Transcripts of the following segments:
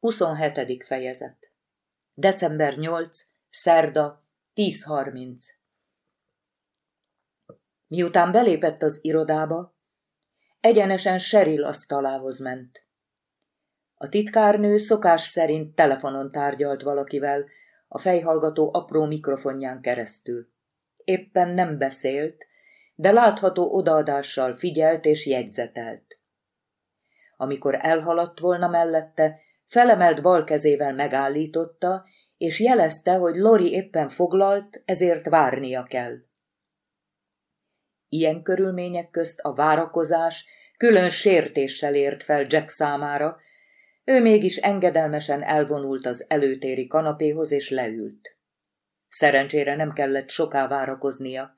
27. fejezet December 8. Szerda 10.30 Miután belépett az irodába, egyenesen Sheryl asztalához ment. A titkárnő szokás szerint telefonon tárgyalt valakivel, a fejhallgató apró mikrofonján keresztül. Éppen nem beszélt, de látható odaadással figyelt és jegyzetelt. Amikor elhaladt volna mellette, felemelt bal kezével megállította, és jelezte, hogy Lori éppen foglalt, ezért várnia kell. Ilyen körülmények közt a várakozás külön sértéssel ért fel Jack számára, ő mégis engedelmesen elvonult az előtéri kanapéhoz és leült. Szerencsére nem kellett soká várakoznia.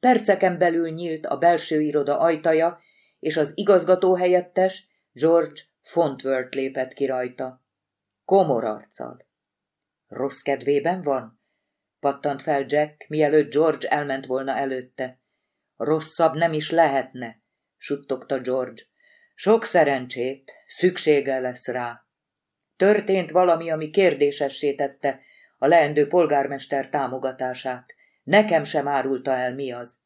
Perceken belül nyílt a belső iroda ajtaja, és az igazgató helyettes, George Fontworth lépett ki rajta. Komor arccal. Rossz kedvében van? Pattant fel Jack, mielőtt George elment volna előtte. Rosszabb nem is lehetne, suttogta George. Sok szerencsét, szüksége lesz rá. Történt valami, ami kérdésessé tette a leendő polgármester támogatását. Nekem sem árulta el, mi az.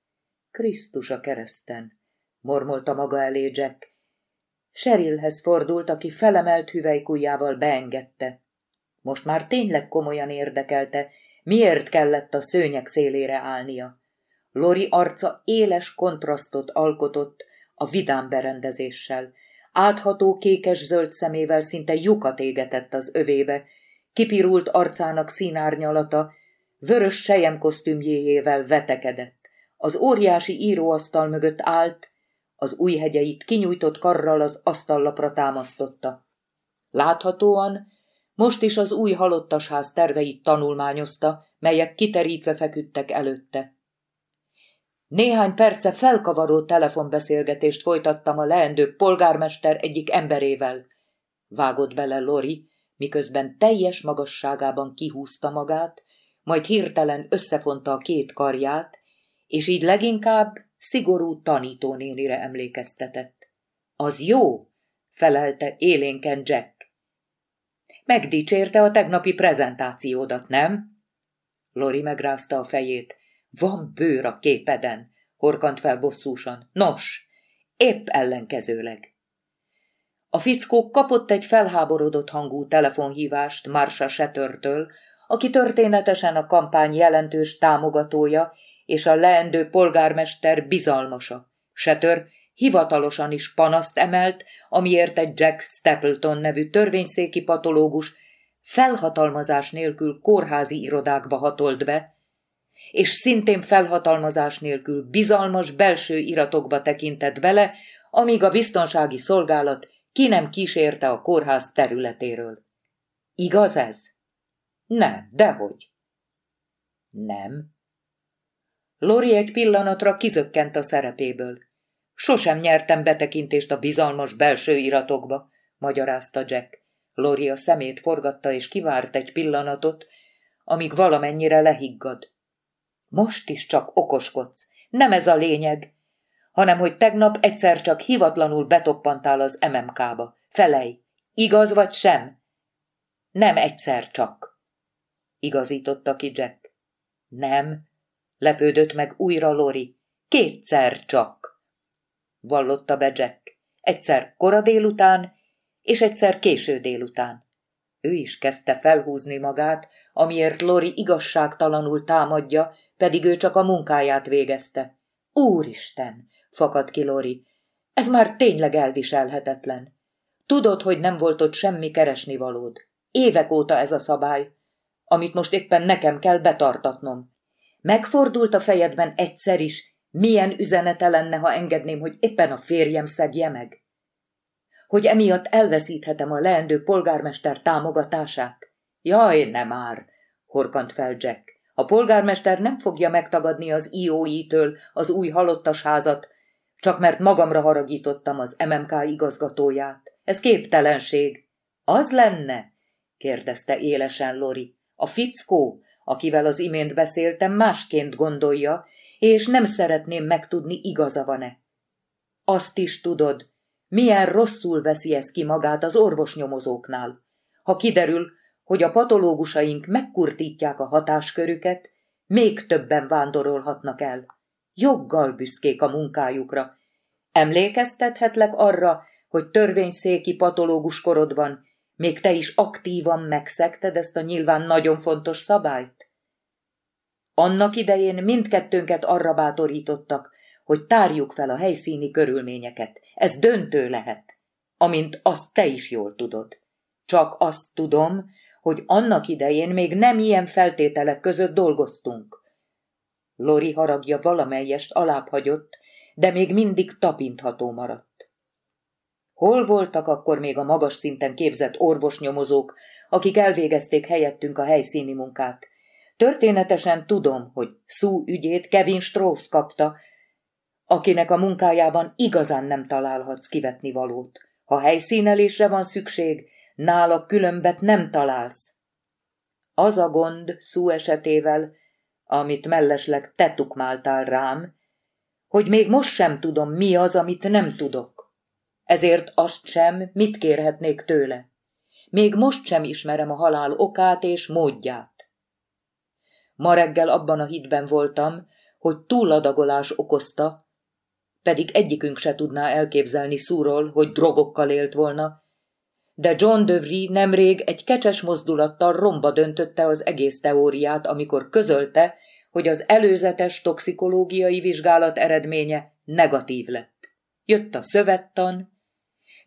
Krisztus a kereszten, mormolta maga elé Jack, Sherilhez fordult, aki felemelt hüvelykujjával beengedte. Most már tényleg komolyan érdekelte, miért kellett a szőnyek szélére állnia. Lori arca éles kontrasztot alkotott a vidám berendezéssel. Átható kékes-zöld szemével szinte lyukat égetett az övébe, kipirult arcának színárnyalata, vörös sejem kosztümjéjével vetekedett. Az óriási íróasztal mögött állt, az új hegyeit kinyújtott karral az asztallapra támasztotta. Láthatóan most is az új halottasház terveit tanulmányozta, melyek kiterítve feküdtek előtte. Néhány perce felkavaró telefonbeszélgetést folytattam a leendő polgármester egyik emberével. Vágott bele Lori, miközben teljes magasságában kihúzta magát, majd hirtelen összefonta a két karját, és így leginkább szigorú tanítónénire emlékeztetett. Az jó, felelte élénken Jack. Megdicsérte a tegnapi prezentációdat, nem? Lori megrázta a fejét. Van bőr a képeden, horkant fel bosszúsan. Nos, épp ellenkezőleg. A fickó kapott egy felháborodott hangú telefonhívást Marsha Shattertől, aki történetesen a kampány jelentős támogatója, és a leendő polgármester bizalmasa. Setör hivatalosan is panaszt emelt, amiért egy Jack Stapleton nevű törvényszéki patológus felhatalmazás nélkül kórházi irodákba hatolt be, és szintén felhatalmazás nélkül bizalmas belső iratokba tekintett bele, amíg a biztonsági szolgálat ki nem kísérte a kórház területéről. Igaz ez? Nem, dehogy. Nem, Lori egy pillanatra kizökkent a szerepéből. Sosem nyertem betekintést a bizalmas belső iratokba, magyarázta Jack. Lori a szemét forgatta és kivárt egy pillanatot, amíg valamennyire lehiggad. Most is csak okoskodsz. Nem ez a lényeg, hanem hogy tegnap egyszer csak hivatlanul betoppantál az MMK-ba. Felej, igaz vagy sem? Nem egyszer csak. Igazította ki Jack. Nem, Lepődött meg újra Lori. Kétszer csak. Vallotta be Jack. Egyszer kora délután, és egyszer késő délután. Ő is kezdte felhúzni magát, amiért Lori igazságtalanul támadja, pedig ő csak a munkáját végezte. Úristen, fakad ki Lori, ez már tényleg elviselhetetlen. Tudod, hogy nem volt ott semmi keresnivalód. Évek óta ez a szabály, amit most éppen nekem kell betartatnom. Megfordult a fejedben egyszer is, milyen üzenete lenne, ha engedném, hogy éppen a férjem szegje meg? Hogy emiatt elveszíthetem a leendő polgármester támogatását? Jaj, nem már, horkant fel Jack. A polgármester nem fogja megtagadni az IOI-től az új halottas házat, csak mert magamra haragítottam az MMK igazgatóját. Ez képtelenség. Az lenne? kérdezte élesen Lori. A fickó, akivel az imént beszéltem, másként gondolja, és nem szeretném megtudni, igaza van-e. Azt is tudod, milyen rosszul veszi ez ki magát az orvosnyomozóknál. Ha kiderül, hogy a patológusaink megkurtítják a hatáskörüket, még többen vándorolhatnak el. Joggal büszkék a munkájukra. Emlékeztethetlek arra, hogy törvényszéki patológus korodban még te is aktívan megszekted ezt a nyilván nagyon fontos szabályt? Annak idején mindkettőnket arra bátorítottak, hogy tárjuk fel a helyszíni körülményeket. Ez döntő lehet, amint azt te is jól tudod. Csak azt tudom, hogy annak idején még nem ilyen feltételek között dolgoztunk. Lori haragja valamelyest alábbhagyott, de még mindig tapintható maradt. Hol voltak akkor még a magas szinten képzett orvosnyomozók, akik elvégezték helyettünk a helyszíni munkát? Történetesen tudom, hogy Szú ügyét Kevin Strauss kapta, akinek a munkájában igazán nem találhatsz kivetni valót. Ha helyszínelésre van szükség, nála különbet nem találsz. Az a gond Szú esetével, amit mellesleg te tukmáltál rám, hogy még most sem tudom, mi az, amit nem tudok. Ezért azt sem, mit kérhetnék tőle. Még most sem ismerem a halál okát és módját. Ma reggel abban a hitben voltam, hogy túladagolás okozta, pedig egyikünk se tudná elképzelni szúról, hogy drogokkal élt volna, de John Dövri nemrég egy kecses mozdulattal romba döntötte az egész teóriát, amikor közölte, hogy az előzetes toxikológiai vizsgálat eredménye negatív lett. Jött a szövettan,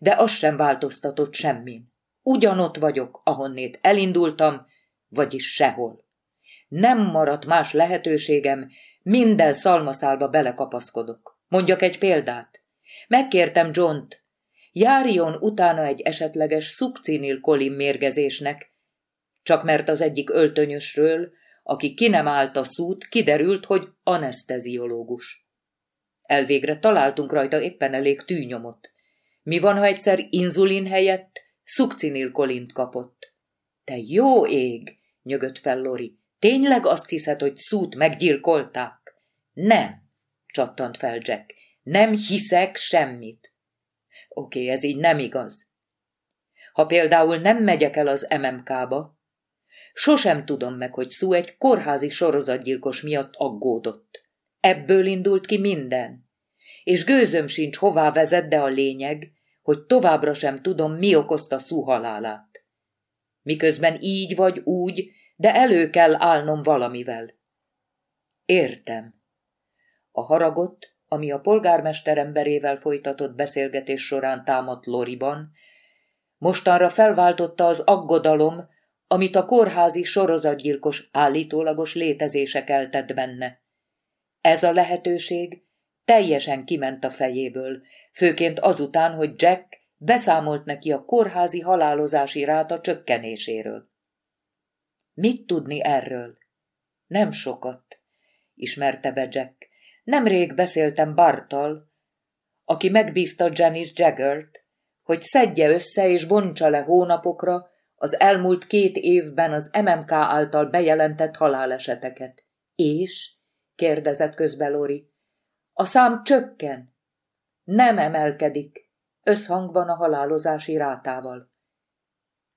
de az sem változtatott semmin. Ugyanott vagyok, ahonnét elindultam, vagyis sehol. Nem maradt más lehetőségem, minden szalmaszálba belekapaszkodok. Mondjak egy példát. Megkértem John-t, járjon utána egy esetleges szukcinilkolin mérgezésnek, csak mert az egyik öltönyösről, aki ki nem állt a szút, kiderült, hogy anesteziológus. Elvégre találtunk rajta éppen elég tűnyomot. Mi van, ha egyszer inzulin helyett szukcinilkolint kapott? Te jó ég, nyögött fel Lori. Tényleg azt hiszed, hogy szút meggyilkolták? Nem, csattant fel Jack. Nem hiszek semmit. Oké, ez így nem igaz. Ha például nem megyek el az MMK-ba, sosem tudom meg, hogy Szú egy kórházi sorozatgyilkos miatt aggódott. Ebből indult ki minden. És gőzöm sincs, hová vezet, de a lényeg, hogy továbbra sem tudom, mi okozta Szú halálát. Miközben így vagy úgy, de elő kell állnom valamivel. Értem. A haragot, ami a polgármester emberével folytatott beszélgetés során támadt Loriban, mostanra felváltotta az aggodalom, amit a kórházi sorozatgyilkos állítólagos létezése keltett benne. Ez a lehetőség teljesen kiment a fejéből, főként azután, hogy Jack beszámolt neki a kórházi halálozási ráta csökkenéséről. Mit tudni erről? Nem sokat, ismerte be Jack. Nemrég beszéltem Bartal, aki megbízta Janice Jaggert, hogy szedje össze és bontsa le hónapokra az elmúlt két évben az MMK által bejelentett haláleseteket. És? kérdezett közbe Lori. A szám csökken. Nem emelkedik, összhangban a halálozási rátával.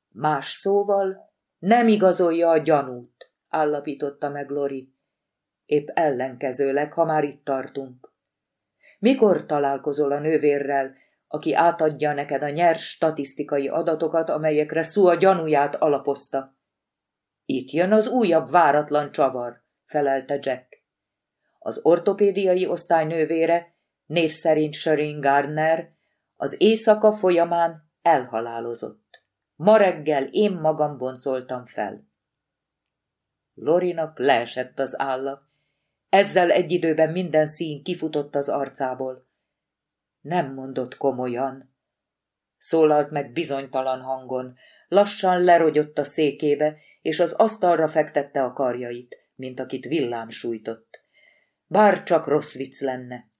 Más szóval, nem igazolja a gyanút, állapította meg Lori. Épp ellenkezőleg, ha már itt tartunk. Mikor találkozol a nővérrel, aki átadja neked a nyers statisztikai adatokat, amelyekre Szú a gyanúját alapozta? Itt jön az újabb váratlan csavar, felelte Jack. Az ortopédiai osztály nővére, név szerint Sherin Gardner, az éjszaka folyamán elhalálozott. Ma reggel én magam boncoltam fel. Lorinak leesett az álla. Ezzel egy időben minden szín kifutott az arcából. Nem mondott komolyan. Szólalt meg bizonytalan hangon, lassan lerogyott a székébe, és az asztalra fektette a karjait, mint akit villám sújtott. Bár csak rossz vicc lenne.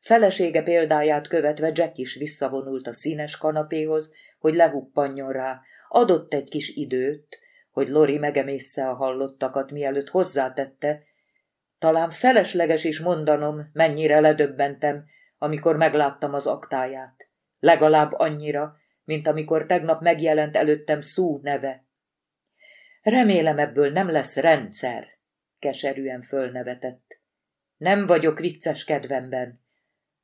Felesége példáját követve Jack is visszavonult a színes kanapéhoz, hogy lehuppanjon rá, adott egy kis időt, hogy Lori megemészze a hallottakat, mielőtt hozzátette, talán felesleges is mondanom, mennyire ledöbbentem, amikor megláttam az aktáját. Legalább annyira, mint amikor tegnap megjelent előttem szú neve. Remélem ebből nem lesz rendszer, keserűen fölnevetett. Nem vagyok vicces kedvemben,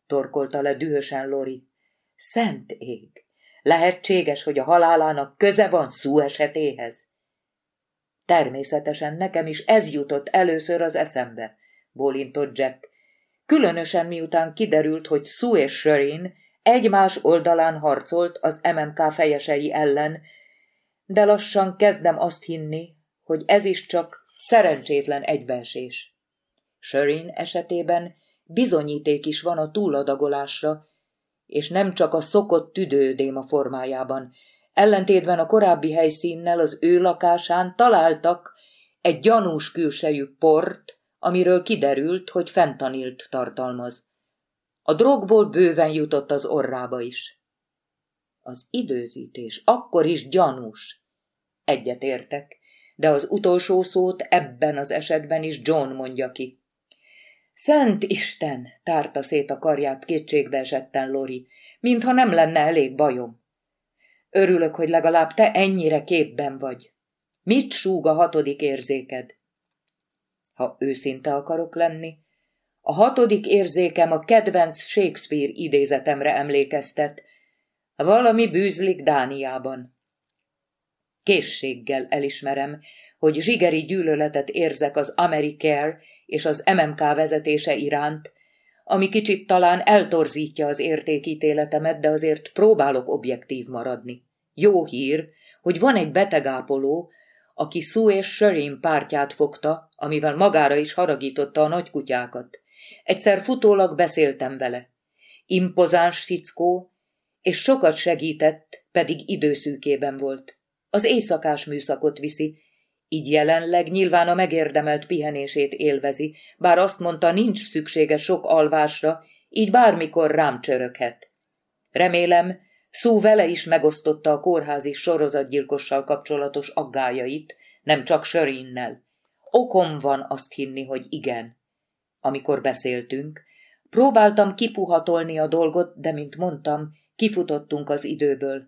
torkolta le dühösen Lori. Szent ég! Lehetséges, hogy a halálának köze van szú esetéhez? Természetesen nekem is ez jutott először az eszembe, bólintott Jack. Különösen miután kiderült, hogy Sue és Sherin egymás oldalán harcolt az MMK fejesei ellen, de lassan kezdem azt hinni, hogy ez is csak szerencsétlen egybeesés. Sherin esetében bizonyíték is van a túladagolásra, és nem csak a szokott tüdődéma formájában. Ellentétben a korábbi helyszínnel az ő lakásán találtak egy gyanús külsejű port, amiről kiderült, hogy fentanilt tartalmaz. A drogból bőven jutott az orrába is. Az időzítés akkor is gyanús. Egyetértek, de az utolsó szót ebben az esetben is John mondja ki. Szent Isten, tárta szét a karját kétségbe esetten Lori, mintha nem lenne elég bajom. Örülök, hogy legalább te ennyire képben vagy. Mit súg a hatodik érzéked? Ha őszinte akarok lenni, a hatodik érzékem a kedvenc Shakespeare idézetemre emlékeztet. Valami bűzlik Dániában. Készséggel elismerem, hogy zsigeri gyűlöletet érzek az Americare és az MMK vezetése iránt, ami kicsit talán eltorzítja az értékítéletemet, de azért próbálok objektív maradni. Jó hír, hogy van egy betegápoló, aki Sue és Sherin pártját fogta, amivel magára is haragította a nagykutyákat. Egyszer futólag beszéltem vele. Impozáns fickó, és sokat segített, pedig időszűkében volt. Az éjszakás műszakot viszi, így jelenleg nyilván a megérdemelt pihenését élvezi, bár azt mondta, nincs szüksége sok alvásra, így bármikor rám csöröghet. Remélem, Szó vele is megosztotta a kórházi sorozatgyilkossal kapcsolatos aggájait, nem csak Sörinnel. Okom van azt hinni, hogy igen. Amikor beszéltünk, próbáltam kipuhatolni a dolgot, de, mint mondtam, kifutottunk az időből.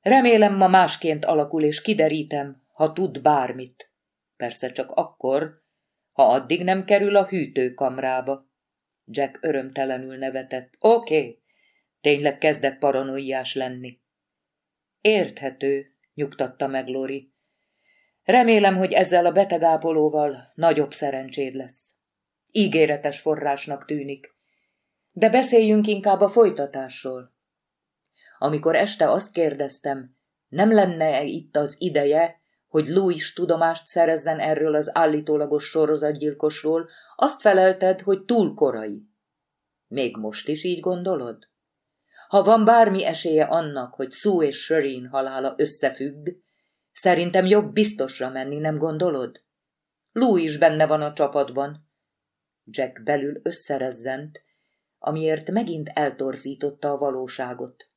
Remélem ma másként alakul, és kiderítem, ha tud bármit. Persze csak akkor, ha addig nem kerül a hűtőkamrába. Jack örömtelenül nevetett. Oké, okay. tényleg kezdek paranoiás lenni. Érthető, nyugtatta meg Lori. Remélem, hogy ezzel a betegápolóval nagyobb szerencséd lesz. Ígéretes forrásnak tűnik. De beszéljünk inkább a folytatásról. Amikor este azt kérdeztem, nem lenne -e itt az ideje, hogy Louis tudomást szerezzen erről az állítólagos sorozatgyilkosról, azt felelted, hogy túl korai. Még most is így gondolod? Ha van bármi esélye annak, hogy Sue és Sherin halála összefügg, szerintem jobb biztosra menni, nem gondolod? Lou is benne van a csapatban. Jack belül összerezzent, amiért megint eltorzította a valóságot.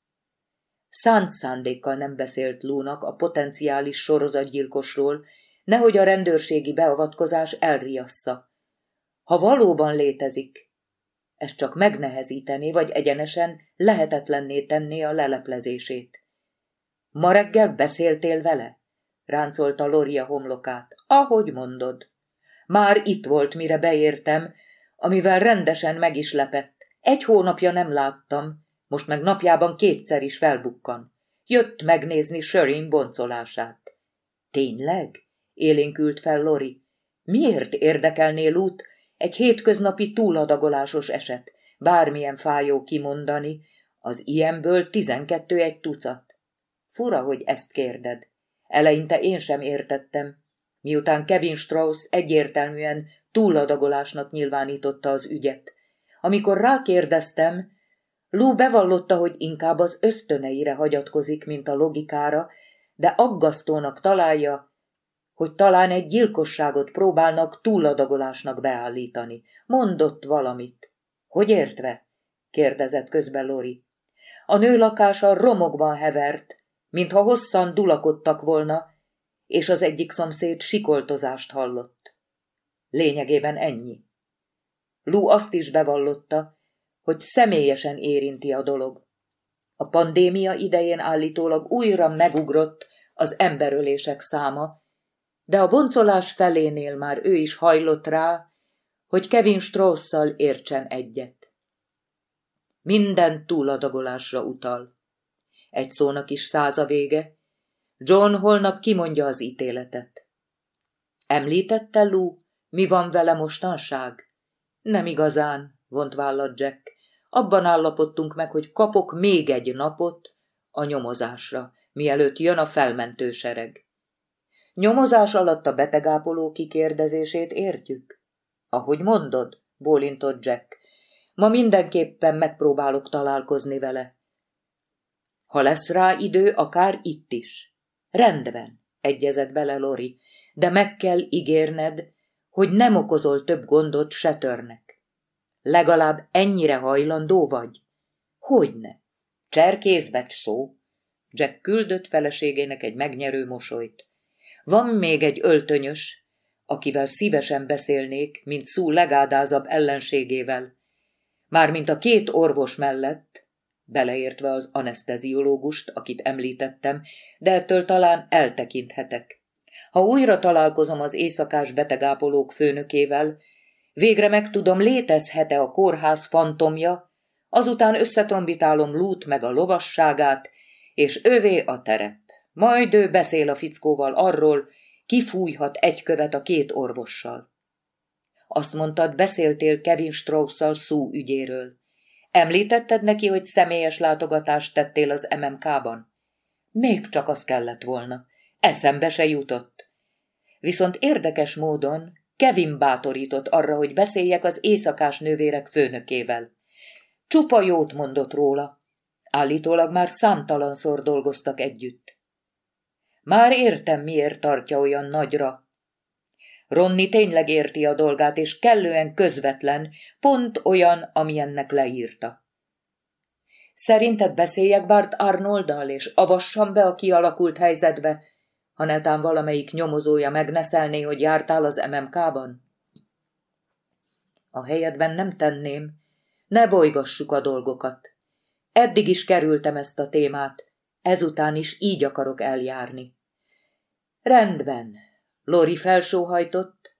Szánt szándékkal nem beszélt Lúnak a potenciális sorozatgyilkosról, nehogy a rendőrségi beavatkozás elriassza. Ha valóban létezik, ez csak megnehezítené, vagy egyenesen lehetetlenné tenné a leleplezését. Ma reggel beszéltél vele? ráncolta Loria homlokát. Ahogy mondod. Már itt volt, mire beértem, amivel rendesen meg is lepett. Egy hónapja nem láttam, most meg napjában kétszer is felbukkan. Jött megnézni Sörin boncolását. Tényleg? élénkült fel Lori. Miért érdekelné Lut egy hétköznapi túladagolásos eset? Bármilyen fájó kimondani, az ilyenből tizenkettő egy tucat. Fura, hogy ezt kérded. Eleinte én sem értettem, miután Kevin Strauss egyértelműen túladagolásnak nyilvánította az ügyet. Amikor rákérdeztem, Lou bevallotta, hogy inkább az ösztöneire hagyatkozik, mint a logikára, de aggasztónak találja, hogy talán egy gyilkosságot próbálnak túladagolásnak beállítani. Mondott valamit. Hogy értve? kérdezett közben Lori. A nő lakása romokban hevert, mintha hosszan dulakodtak volna, és az egyik szomszéd sikoltozást hallott. Lényegében ennyi. Lou azt is bevallotta, hogy személyesen érinti a dolog. A pandémia idején állítólag újra megugrott az emberölések száma, de a boncolás felénél már ő is hajlott rá, hogy Kevin Strausszal értsen egyet. Minden túladagolásra utal. Egy szónak is száz a vége. John holnap kimondja az ítéletet. Említette Lou, mi van vele mostanság? Nem igazán, vont vállat Jack. Abban állapodtunk meg, hogy kapok még egy napot a nyomozásra, mielőtt jön a felmentő sereg. Nyomozás alatt a betegápoló kikérdezését értjük? Ahogy mondod, bólintott Jack, ma mindenképpen megpróbálok találkozni vele. Ha lesz rá idő, akár itt is. Rendben, egyezett bele Lori, de meg kell ígérned, hogy nem okozol több gondot se törnek. Legalább ennyire hajlandó vagy? Hogyne? Cserkészbecs szó. Jack küldött feleségének egy megnyerő mosolyt. Van még egy öltönyös, akivel szívesen beszélnék, mint szú legádázabb ellenségével. Mármint a két orvos mellett, beleértve az anesteziológust, akit említettem, de ettől talán eltekinthetek. Ha újra találkozom az éjszakás betegápolók főnökével, végre megtudom, létezhet-e a kórház fantomja, azután összetrombitálom lút meg a lovasságát, és övé a terep. Majd ő beszél a fickóval arról, kifújhat egy követ a két orvossal. Azt mondtad, beszéltél Kevin Strauss-szal szó ügyéről. Említetted neki, hogy személyes látogatást tettél az MMK-ban? Még csak az kellett volna. Eszembe se jutott. Viszont érdekes módon Kevin bátorított arra, hogy beszéljek az éjszakás nővérek főnökével. Csupa jót mondott róla. Állítólag már számtalanszor dolgoztak együtt. Már értem, miért tartja olyan nagyra. Ronni tényleg érti a dolgát, és kellően közvetlen, pont olyan, amilyennek leírta. Szerinted beszéljek Bart Arnolddal, és avassam be a kialakult helyzetbe, ha netán valamelyik nyomozója megneszelné, hogy jártál az MMK-ban? A helyedben nem tenném. Ne bolygassuk a dolgokat. Eddig is kerültem ezt a témát, ezután is így akarok eljárni. Rendben. Lori felsóhajtott,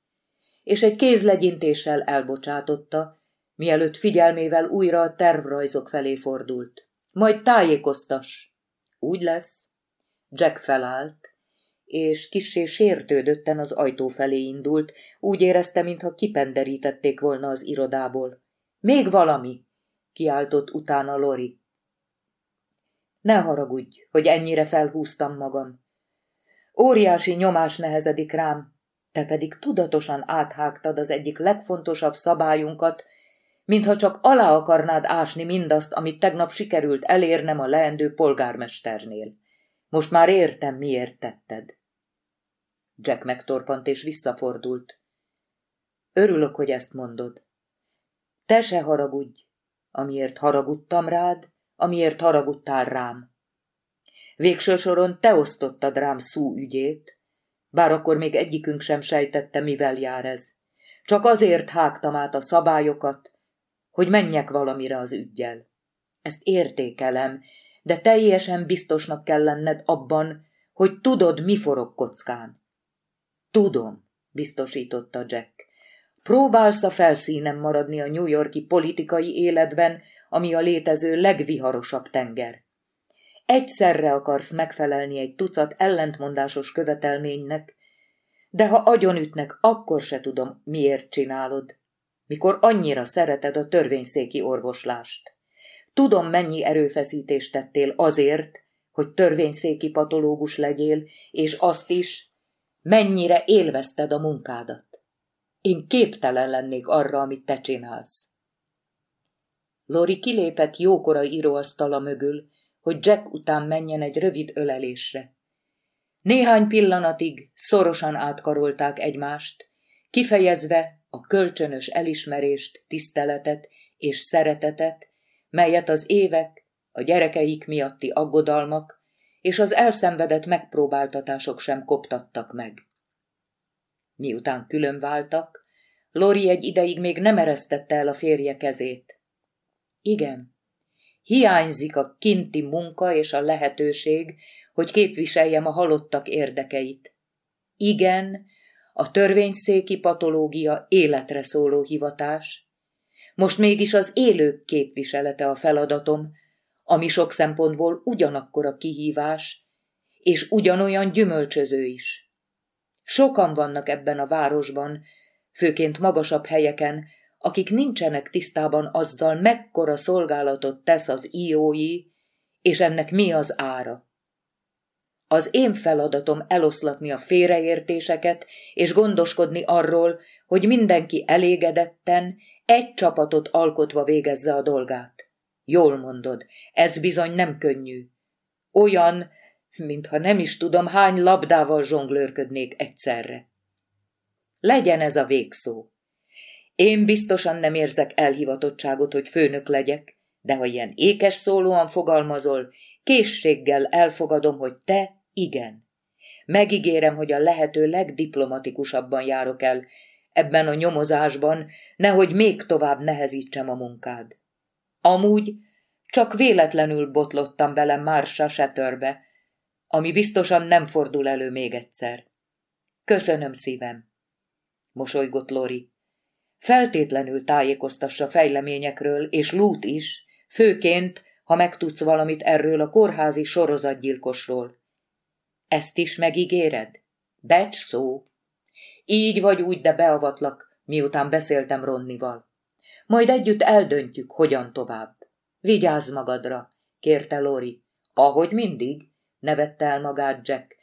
és egy kézlegyintéssel elbocsátotta, mielőtt figyelmével újra a tervrajzok felé fordult. Majd tájékoztas. Úgy lesz. Jack felállt, és kissé sértődötten az ajtó felé indult, úgy érezte, mintha kipenderítették volna az irodából. Még valami, kiáltott utána Lori. Ne haragudj, hogy ennyire felhúztam magam. Óriási nyomás nehezedik rám, te pedig tudatosan áthágtad az egyik legfontosabb szabályunkat, mintha csak alá akarnád ásni mindazt, amit tegnap sikerült elérnem a leendő polgármesternél. Most már értem, miért tetted. Jack megtorpant és visszafordult. Örülök, hogy ezt mondod. Te se haragudj, amiért haragudtam rád, amiért haragudtál rám. Végső soron te osztottad rám szú ügyét, bár akkor még egyikünk sem sejtette, mivel jár ez. Csak azért hágtam át a szabályokat, hogy menjek valamire az ügyjel. Ezt értékelem, de teljesen biztosnak kell lenned abban, hogy tudod, mi forog kockán. Tudom, biztosította Jack. Próbálsz a felszínen maradni a New Yorki politikai életben, ami a létező legviharosabb tenger. Egyszerre akarsz megfelelni egy tucat ellentmondásos követelménynek, de ha agyonütnek, akkor se tudom, miért csinálod, mikor annyira szereted a törvényszéki orvoslást. Tudom, mennyi erőfeszítést tettél azért, hogy törvényszéki patológus legyél, és azt is, mennyire élvezted a munkádat. Én képtelen lennék arra, amit te csinálsz. Lori kilépett jókora íróasztala mögül, hogy Jack után menjen egy rövid ölelésre. Néhány pillanatig szorosan átkarolták egymást, kifejezve a kölcsönös elismerést, tiszteletet és szeretetet, melyet az évek, a gyerekeik miatti aggodalmak és az elszenvedett megpróbáltatások sem koptattak meg. Miután külön váltak, Lori egy ideig még nem eresztette el a férje kezét. Igen, Hiányzik a kinti munka és a lehetőség, hogy képviseljem a halottak érdekeit. Igen, a törvényszéki patológia életre szóló hivatás. Most mégis az élők képviselete a feladatom, ami sok szempontból ugyanakkor a kihívás, és ugyanolyan gyümölcsöző is. Sokan vannak ebben a városban, főként magasabb helyeken, akik nincsenek tisztában azzal, mekkora szolgálatot tesz az iói, és ennek mi az ára. Az én feladatom eloszlatni a félreértéseket, és gondoskodni arról, hogy mindenki elégedetten, egy csapatot alkotva végezze a dolgát. Jól mondod, ez bizony nem könnyű. Olyan, mintha nem is tudom, hány labdával zsonglőrködnék egyszerre. Legyen ez a végszó. Én biztosan nem érzek elhivatottságot, hogy főnök legyek, de ha ilyen ékes szólóan fogalmazol, készséggel elfogadom, hogy te igen. Megígérem, hogy a lehető legdiplomatikusabban járok el ebben a nyomozásban, nehogy még tovább nehezítsem a munkád. Amúgy csak véletlenül botlottam bele Marsa setörbe, ami biztosan nem fordul elő még egyszer. Köszönöm szívem. Mosolygott Lori. Feltétlenül tájékoztassa fejleményekről, és lút is, főként, ha megtudsz valamit erről a kórházi sorozatgyilkosról. Ezt is megígéred? Becs szó. Így vagy úgy, de beavatlak, miután beszéltem Ronnival. Majd együtt eldöntjük, hogyan tovább. Vigyázz magadra, kérte Lori. Ahogy mindig, nevette el magát Jack.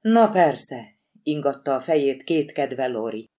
Na persze, ingatta a fejét két kedve Lori.